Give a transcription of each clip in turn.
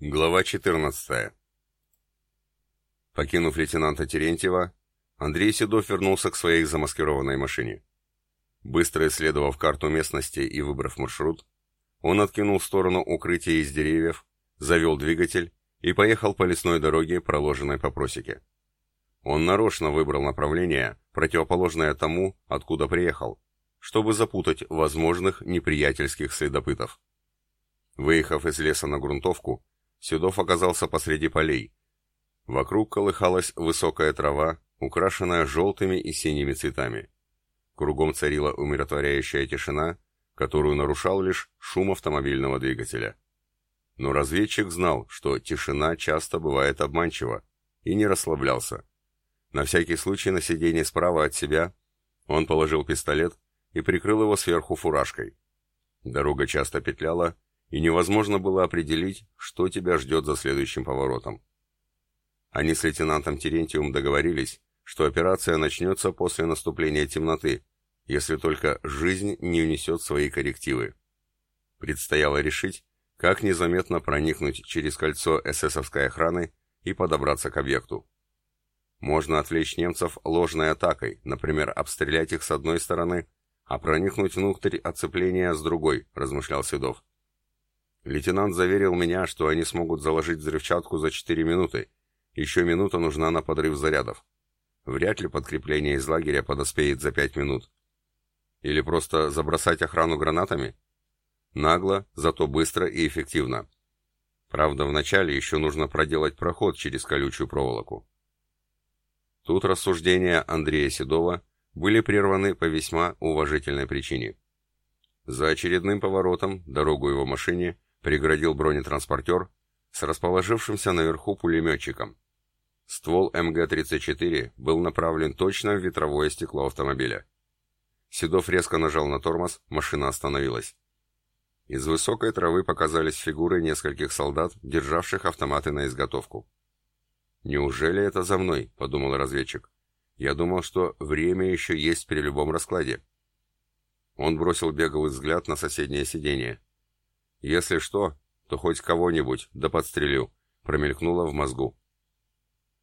Глава 14. Покинув лейтенанта Терентьева, Андрей Седов вернулся к своей замаскированной машине. Быстро исследовав карту местности и выбрав маршрут, он откинул в сторону укрытия из деревьев, завел двигатель и поехал по лесной дороге, проложенной по просеке. Он нарочно выбрал направление, противоположное тому, откуда приехал, чтобы запутать возможных неприятельских следопытов. Выехав из леса на грунтовку, Седов оказался посреди полей. Вокруг колыхалась высокая трава, украшенная желтыми и синими цветами. Кругом царила умиротворяющая тишина, которую нарушал лишь шум автомобильного двигателя. Но разведчик знал, что тишина часто бывает обманчива, и не расслаблялся. На всякий случай на сиденье справа от себя он положил пистолет и прикрыл его сверху фуражкой. Дорога часто петляла, и невозможно было определить, что тебя ждет за следующим поворотом. Они с лейтенантом Терентьевым договорились, что операция начнется после наступления темноты, если только жизнь не унесет свои коррективы. Предстояло решить, как незаметно проникнуть через кольцо эсэсовской охраны и подобраться к объекту. Можно отвлечь немцев ложной атакой, например, обстрелять их с одной стороны, а проникнуть внутрь оцепления с другой, размышлял Седов. Лейтенант заверил меня, что они смогут заложить взрывчатку за 4 минуты. Еще минута нужна на подрыв зарядов. Вряд ли подкрепление из лагеря подоспеет за 5 минут. Или просто забросать охрану гранатами? Нагло, зато быстро и эффективно. Правда, вначале еще нужно проделать проход через колючую проволоку. Тут рассуждения Андрея Седова были прерваны по весьма уважительной причине. За очередным поворотом дорогу его машине преградил бронетранспортер с расположившимся наверху пулеметчиком. Ствол МГ-34 был направлен точно в ветровое стекло автомобиля. Седов резко нажал на тормоз, машина остановилась. Из высокой травы показались фигуры нескольких солдат, державших автоматы на изготовку. «Неужели это за мной?» — подумал разведчик. «Я думал, что время еще есть при любом раскладе». Он бросил беглый взгляд на соседнее сиденье. «Если что, то хоть кого-нибудь, да подстрелю», — промелькнуло в мозгу.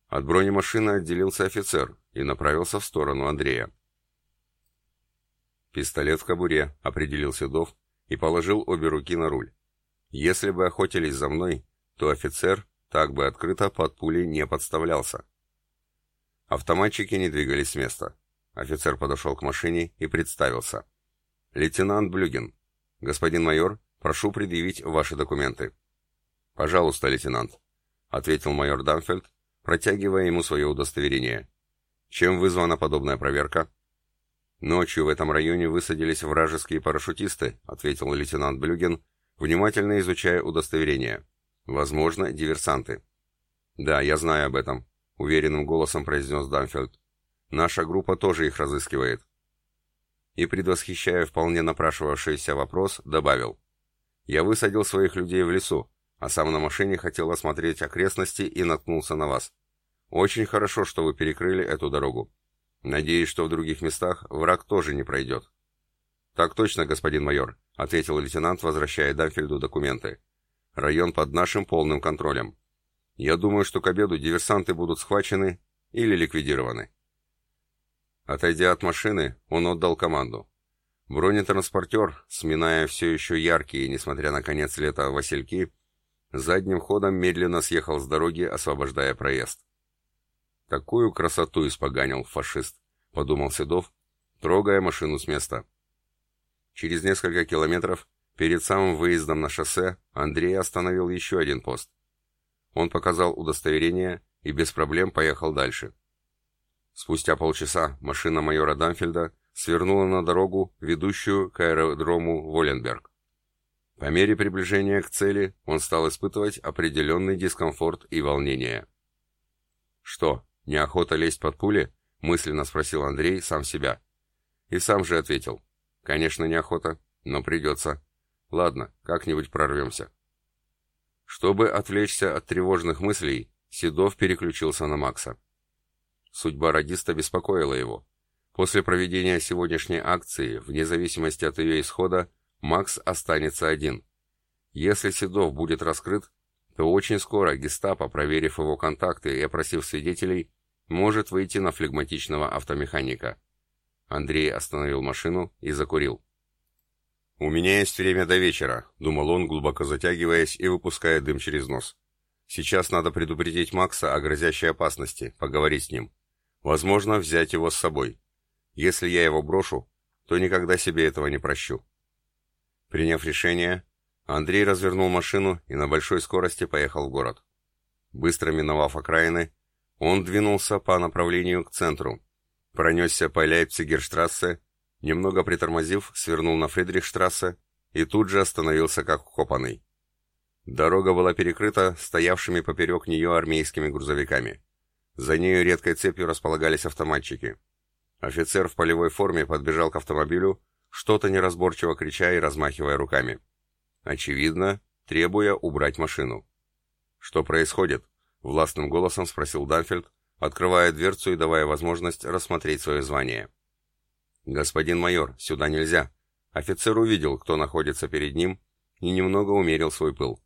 От бронемашины отделился офицер и направился в сторону Андрея. «Пистолет в кобуре», — определил Седов и положил обе руки на руль. «Если бы охотились за мной, то офицер так бы открыто под пули не подставлялся. Автоматчики не двигались с места. Офицер подошел к машине и представился. «Лейтенант Блюгин. Господин майор, прошу предъявить ваши документы». «Пожалуйста, лейтенант», — ответил майор Дамфельд, протягивая ему свое удостоверение. «Чем вызвана подобная проверка?» «Ночью в этом районе высадились вражеские парашютисты», — ответил лейтенант Блюгин, внимательно изучая удостоверение. Возможно, диверсанты. Да, я знаю об этом, уверенным голосом произнес Дамфельд. Наша группа тоже их разыскивает. И, предвосхищая вполне напрашивавшийся вопрос, добавил. Я высадил своих людей в лесу, а сам на машине хотел осмотреть окрестности и наткнулся на вас. Очень хорошо, что вы перекрыли эту дорогу. Надеюсь, что в других местах враг тоже не пройдет. Так точно, господин майор, ответил лейтенант, возвращая Дамфельду документы. Район под нашим полным контролем. Я думаю, что к обеду диверсанты будут схвачены или ликвидированы. Отойдя от машины, он отдал команду. Бронетранспортер, сминая все еще яркие, несмотря на конец лета, васильки, задним ходом медленно съехал с дороги, освобождая проезд. «Такую красоту испоганил фашист», — подумал Седов, трогая машину с места. Через несколько километров Перед самым выездом на шоссе Андрей остановил еще один пост. Он показал удостоверение и без проблем поехал дальше. Спустя полчаса машина майора Дамфельда свернула на дорогу, ведущую к аэродрому Воленберг. По мере приближения к цели он стал испытывать определенный дискомфорт и волнение. «Что, неохота лезть под пули?» — мысленно спросил Андрей сам себя. И сам же ответил. «Конечно, неохота, но придется. Ладно, как-нибудь прорвемся. Чтобы отвлечься от тревожных мыслей, Седов переключился на Макса. Судьба радиста беспокоила его. После проведения сегодняшней акции, вне зависимости от ее исхода, Макс останется один. Если Седов будет раскрыт, то очень скоро гестапо, проверив его контакты и опросив свидетелей, может выйти на флегматичного автомеханика. Андрей остановил машину и закурил. «У меня есть время до вечера», — думал он, глубоко затягиваясь и выпуская дым через нос. «Сейчас надо предупредить Макса о грозящей опасности, поговорить с ним. Возможно, взять его с собой. Если я его брошу, то никогда себе этого не прощу». Приняв решение, Андрей развернул машину и на большой скорости поехал в город. Быстро миновав окраины, он двинулся по направлению к центру, пронесся по Лейпцигерштрассе, немного притормозив, свернул на Фридрихштрассе и тут же остановился как вкопанный. Дорога была перекрыта стоявшими поперек нее армейскими грузовиками. За нею редкой цепью располагались автоматчики. Офицер в полевой форме подбежал к автомобилю, что-то неразборчиво крича и размахивая руками. Очевидно, требуя убрать машину. «Что происходит?» — властным голосом спросил Данфельд, открывая дверцу и давая возможность рассмотреть свое звание. «Господин майор, сюда нельзя». Офицер увидел, кто находится перед ним, и немного умерил свой пыл.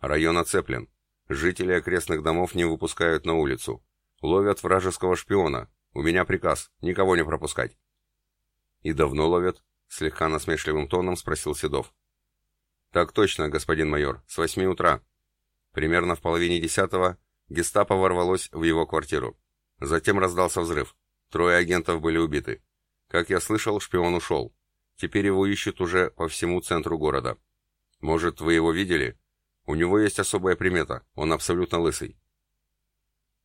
Район оцеплен. Жители окрестных домов не выпускают на улицу. Ловят вражеского шпиона. У меня приказ — никого не пропускать. «И давно ловят?» — слегка насмешливым тоном спросил Седов. «Так точно, господин майор, с восьми утра. Примерно в половине десятого гестапо ворвалось в его квартиру. Затем раздался взрыв. Трое агентов были убиты. Как я слышал, шпион ушел. Теперь его ищут уже по всему центру города. Может, вы его видели? У него есть особая примета. Он абсолютно лысый.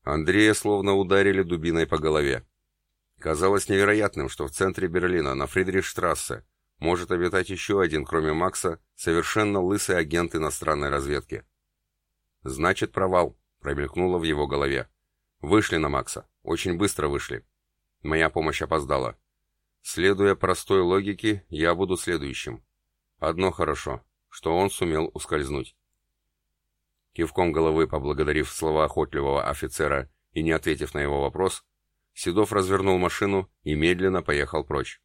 Андрея словно ударили дубиной по голове. Казалось невероятным, что в центре Берлина, на Фридрихштрассе, может обитать еще один, кроме Макса, совершенно лысый агент иностранной разведки. «Значит, провал», — промелькнуло в его голове. «Вышли на Макса. Очень быстро вышли. Моя помощь опоздала. Следуя простой логике, я буду следующим. Одно хорошо, что он сумел ускользнуть». Кивком головы поблагодарив слова охотливого офицера и не ответив на его вопрос, Седов развернул машину и медленно поехал прочь.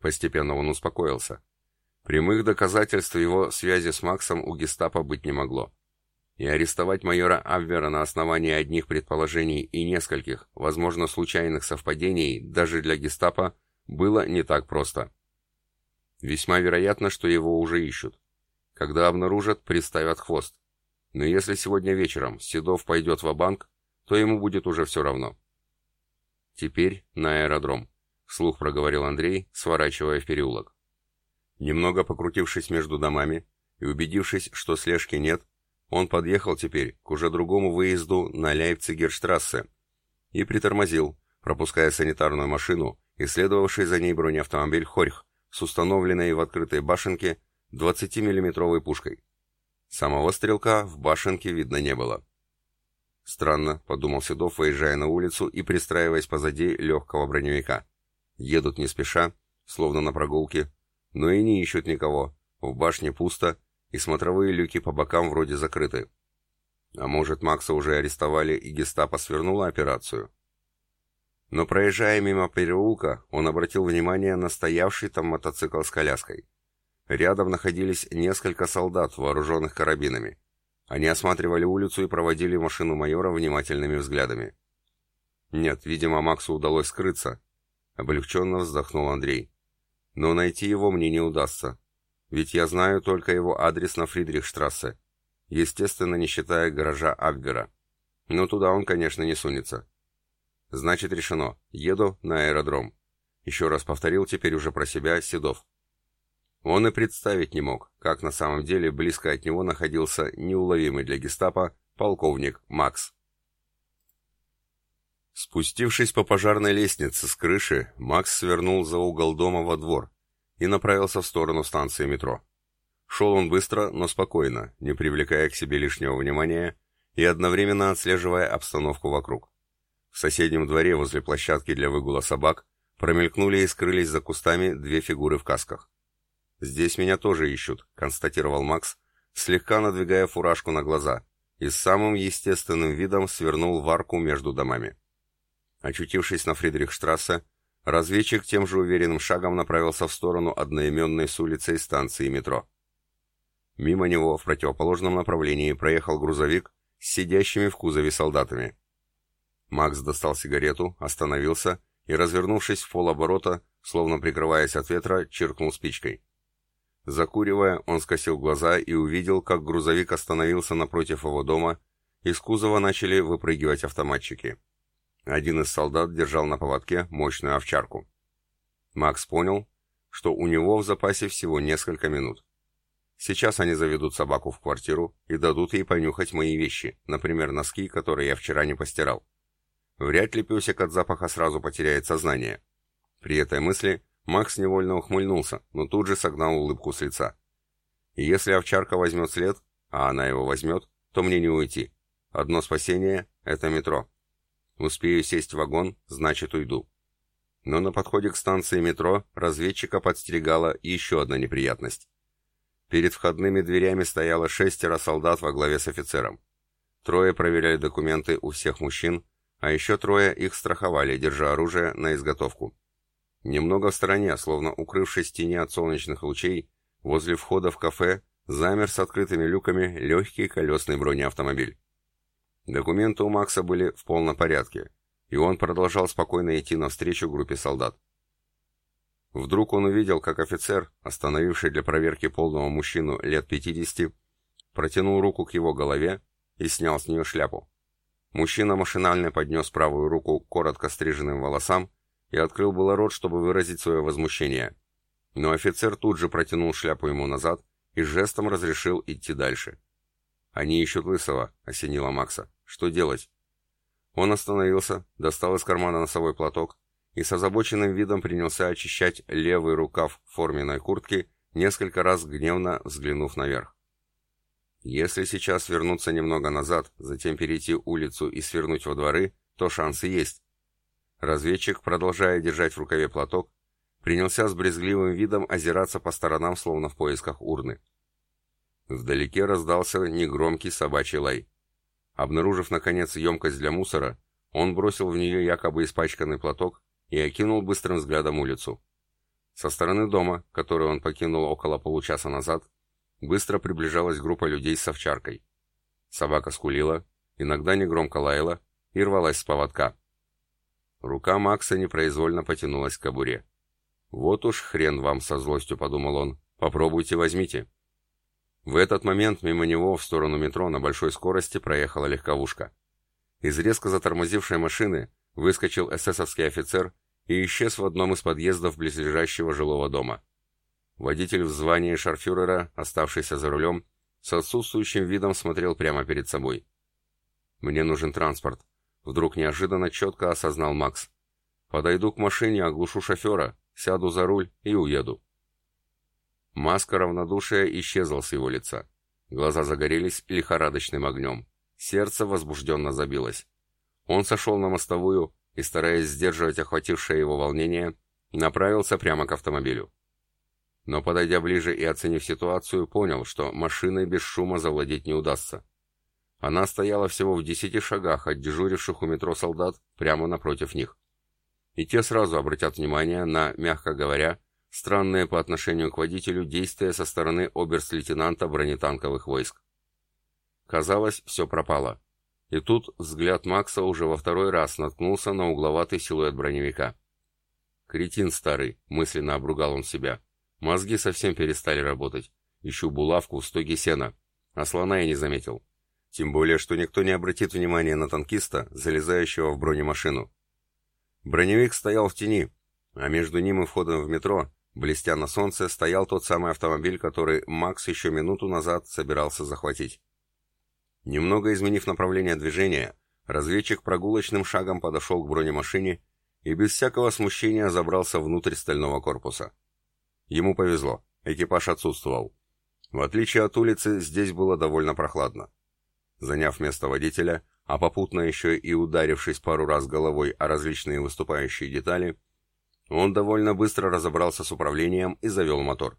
Постепенно он успокоился. Прямых доказательств его связи с Максом у гестапо быть не могло. И арестовать майора Абвера на основании одних предположений и нескольких, возможно, случайных совпадений даже для гестапо было не так просто. Весьма вероятно, что его уже ищут. Когда обнаружат, приставят хвост. Но если сегодня вечером Седов пойдет в банк то ему будет уже все равно. Теперь на аэродром, вслух проговорил Андрей, сворачивая в переулок. Немного покрутившись между домами и убедившись, что слежки нет, он подъехал теперь к уже другому выезду на Ляйпцигерштрассе и притормозил, пропуская санитарную машину и следовавший за ней бронеавтомобиль «Хорьх» с установленной в открытой башенке 20-миллиметровой пушкой. Самого стрелка в башенке видно не было. Странно, подумал Седов, выезжая на улицу и пристраиваясь позади легкого броневика. Едут не спеша, словно на прогулке, но и не ищут никого. В башне пусто, и смотровые люки по бокам вроде закрыты. А может, Макса уже арестовали и гестапо свернула операцию? Но проезжая мимо переулка, он обратил внимание на стоявший там мотоцикл с коляской. Рядом находились несколько солдат, вооруженных карабинами. Они осматривали улицу и проводили машину майора внимательными взглядами. Нет, видимо, Максу удалось скрыться. Облегченно вздохнул Андрей. Но найти его мне не удастся. Ведь я знаю только его адрес на Фридрихштрассе. Естественно, не считая гаража Абвера. Но туда он, конечно, не сунется. Значит, решено. Еду на аэродром. Еще раз повторил теперь уже про себя Седов. Он и представить не мог, как на самом деле близко от него находился неуловимый для гестапо полковник Макс. Спустившись по пожарной лестнице с крыши, Макс свернул за угол дома во двор и направился в сторону станции метро. Шел он быстро, но спокойно, не привлекая к себе лишнего внимания и одновременно отслеживая обстановку вокруг. В соседнем дворе возле площадки для выгула собак промелькнули и скрылись за кустами две фигуры в касках. «Здесь меня тоже ищут», — констатировал Макс, слегка надвигая фуражку на глаза, и самым естественным видом свернул в арку между домами. Очутившись на Фридрихштрассе, разведчик тем же уверенным шагом направился в сторону одноименной с улицей станции метро. Мимо него в противоположном направлении проехал грузовик с сидящими в кузове солдатами. Макс достал сигарету, остановился и, развернувшись в полоборота, словно прикрываясь от ветра, чиркнул спичкой. Закуривая, он скосил глаза и увидел, как грузовик остановился напротив его дома, из кузова начали выпрыгивать автоматчики. Один из солдат держал на поводке мощную овчарку. Макс понял, что у него в запасе всего несколько минут. Сейчас они заведут собаку в квартиру и дадут ей понюхать мои вещи, например, носки, которые я вчера не постирал. Вряд ли песик от запаха сразу потеряет сознание. При этой мысли Макс невольно ухмыльнулся, но тут же согнал улыбку с лица. И если овчарка возьмет след, а она его возьмет, то мне не уйти. Одно спасение — это метро. Успею сесть в вагон, значит уйду. Но на подходе к станции метро разведчика подстерегала еще одна неприятность. Перед входными дверями стояло шестеро солдат во главе с офицером. Трое проверяли документы у всех мужчин, а еще трое их страховали, держа оружие на изготовку. Немного в стороне, словно укрывшись в тени от солнечных лучей, возле входа в кафе замер с открытыми люками легкий колесный бронеавтомобиль. Документы у Макса были в полном порядке, и он продолжал спокойно идти навстречу группе солдат. Вдруг он увидел, как офицер, остановивший для проверки полного мужчину лет 50, протянул руку к его голове и снял с нее шляпу. Мужчина машинально поднес правую руку к коротко стриженным волосам и открыл было рот, чтобы выразить свое возмущение. Но офицер тут же протянул шляпу ему назад и жестом разрешил идти дальше. «Они ищут Лысого», — осенила Макса. «Что делать?» Он остановился, достал из кармана носовой платок и с озабоченным видом принялся очищать левый рукав форменной куртки, несколько раз гневно взглянув наверх. Если сейчас вернуться немного назад, затем перейти улицу и свернуть во дворы, то шансы есть. Разведчик, продолжая держать в рукаве платок, принялся с брезгливым видом озираться по сторонам, словно в поисках урны. Вдалеке раздался негромкий собачий лай. Обнаружив, наконец, емкость для мусора, он бросил в нее якобы испачканный платок и окинул быстрым взглядом улицу. Со стороны дома, который он покинул около получаса назад, быстро приближалась группа людей с овчаркой. Собака скулила, иногда негромко лаяла и рвалась с поводка. Рука Макса непроизвольно потянулась к кобуре. «Вот уж хрен вам со злостью», — подумал он. «Попробуйте, возьмите». В этот момент мимо него в сторону метро на большой скорости проехала легковушка. Из резко затормозившей машины выскочил эсэсовский офицер и исчез в одном из подъездов близлежащего жилого дома. Водитель в звании шарфюрера, оставшийся за рулем, с отсутствующим видом смотрел прямо перед собой. «Мне нужен транспорт», — вдруг неожиданно четко осознал Макс. «Подойду к машине, оглушу шофера, сяду за руль и уеду». Маска равнодушия исчезла с его лица. Глаза загорелись лихорадочным огнем. Сердце возбужденно забилось. Он сошел на мостовую и, стараясь сдерживать охватившее его волнение, направился прямо к автомобилю. Но, подойдя ближе и оценив ситуацию, понял, что машиной без шума завладеть не удастся. Она стояла всего в десяти шагах от дежуривших у метро солдат прямо напротив них. И те сразу обратят внимание на, мягко говоря, Странное по отношению к водителю действия со стороны оберст-лейтенанта бронетанковых войск. Казалось, все пропало. И тут взгляд Макса уже во второй раз наткнулся на угловатый силуэт броневика. «Кретин старый», — мысленно обругал он себя. «Мозги совсем перестали работать. Ищу булавку в стоге сена. А слона я не заметил. Тем более, что никто не обратит внимания на танкиста, залезающего в бронемашину. Броневик стоял в тени, а между ним и входом в метро Блестя на солнце, стоял тот самый автомобиль, который Макс еще минуту назад собирался захватить. Немного изменив направление движения, разведчик прогулочным шагом подошел к бронемашине и без всякого смущения забрался внутрь стального корпуса. Ему повезло, экипаж отсутствовал. В отличие от улицы, здесь было довольно прохладно. Заняв место водителя, а попутно еще и ударившись пару раз головой о различные выступающие детали, он довольно быстро разобрался с управлением и завел мотор.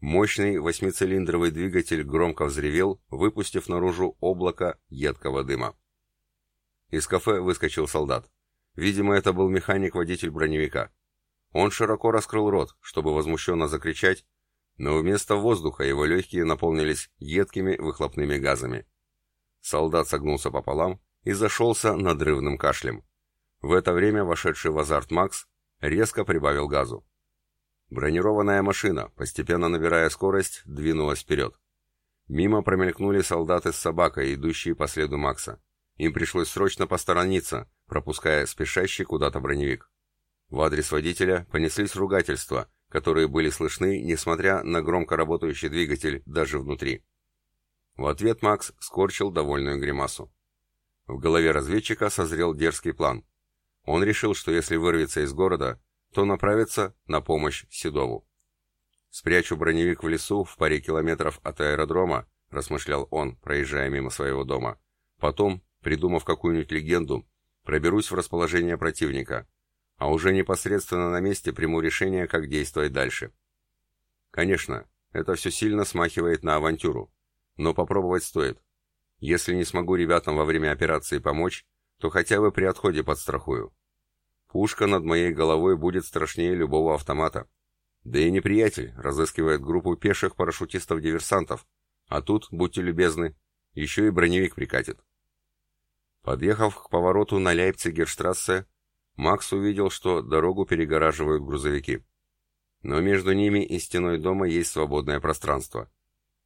Мощный восьмицилиндровый двигатель громко взревел, выпустив наружу облако едкого дыма. Из кафе выскочил солдат. Видимо, это был механик-водитель броневика. Он широко раскрыл рот, чтобы возмущенно закричать, но вместо воздуха его легкие наполнились едкими выхлопными газами. Солдат согнулся пополам и зашелся надрывным кашлем. В это время вошедший в азарт Макс резко прибавил газу. Бронированная машина, постепенно набирая скорость, двинулась вперед. Мимо промелькнули солдаты с собакой, идущие по следу Макса. Им пришлось срочно посторониться, пропуская спешащий куда-то броневик. В адрес водителя понеслись ругательства, которые были слышны, несмотря на громко работающий двигатель даже внутри. В ответ Макс скорчил довольную гримасу. В голове разведчика созрел дерзкий план. Он решил, что если вырвется из города, то направится на помощь Седову. «Спрячу броневик в лесу в паре километров от аэродрома», — размышлял он, проезжая мимо своего дома. «Потом, придумав какую-нибудь легенду, проберусь в расположение противника, а уже непосредственно на месте приму решение, как действовать дальше». Конечно, это все сильно смахивает на авантюру, но попробовать стоит. Если не смогу ребятам во время операции помочь, то хотя бы при отходе подстрахую. Пушка над моей головой будет страшнее любого автомата. Да и неприятель разыскивает группу пеших парашютистов-диверсантов, а тут, будьте любезны, еще и броневик прикатит. Подъехав к повороту на Ляйпцигерштрассе, Макс увидел, что дорогу перегораживают грузовики. Но между ними и стеной дома есть свободное пространство.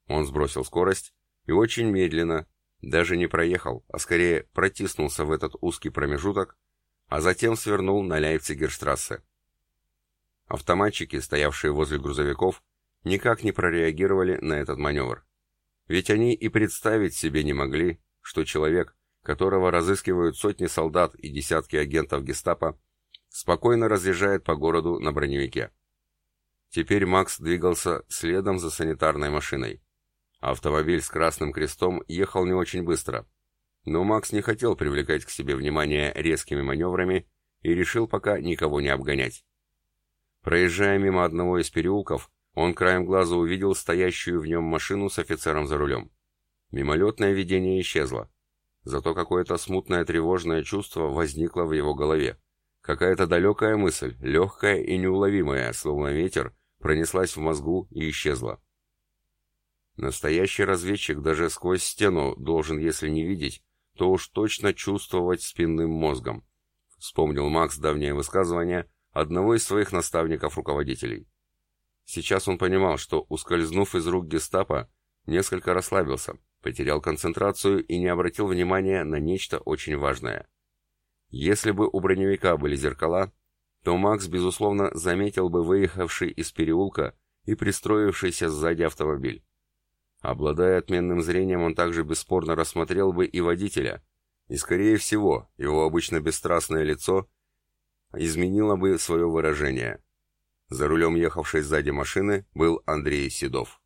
Он сбросил скорость и очень медленно, даже не проехал, а скорее протиснулся в этот узкий промежуток, а затем свернул на Ляйпцигерштрассе. Автоматчики, стоявшие возле грузовиков, никак не прореагировали на этот маневр. Ведь они и представить себе не могли, что человек, которого разыскивают сотни солдат и десятки агентов гестапо, спокойно разъезжает по городу на броневике. Теперь Макс двигался следом за санитарной машиной. Автомобиль с красным крестом ехал не очень быстро, но Макс не хотел привлекать к себе внимание резкими маневрами и решил пока никого не обгонять. Проезжая мимо одного из переулков, он краем глаза увидел стоящую в нем машину с офицером за рулем. Мимолетное видение исчезло. Зато какое-то смутное тревожное чувство возникло в его голове. Какая-то далекая мысль, легкая и неуловимая, словно ветер, пронеслась в мозгу и исчезла. Настоящий разведчик даже сквозь стену должен, если не видеть, то уж точно чувствовать спинным мозгом. Вспомнил Макс давнее высказывание одного из своих наставников-руководителей. Сейчас он понимал, что, ускользнув из рук гестапо, несколько расслабился, потерял концентрацию и не обратил внимания на нечто очень важное. Если бы у броневика были зеркала, то Макс, безусловно, заметил бы выехавший из переулка и пристроившийся сзади автомобиль. Обладая отменным зрением, он также бесспорно рассмотрел бы и водителя, и, скорее всего, его обычно бесстрастное лицо изменило бы свое выражение. За рулем ехавшей сзади машины был Андрей Седов.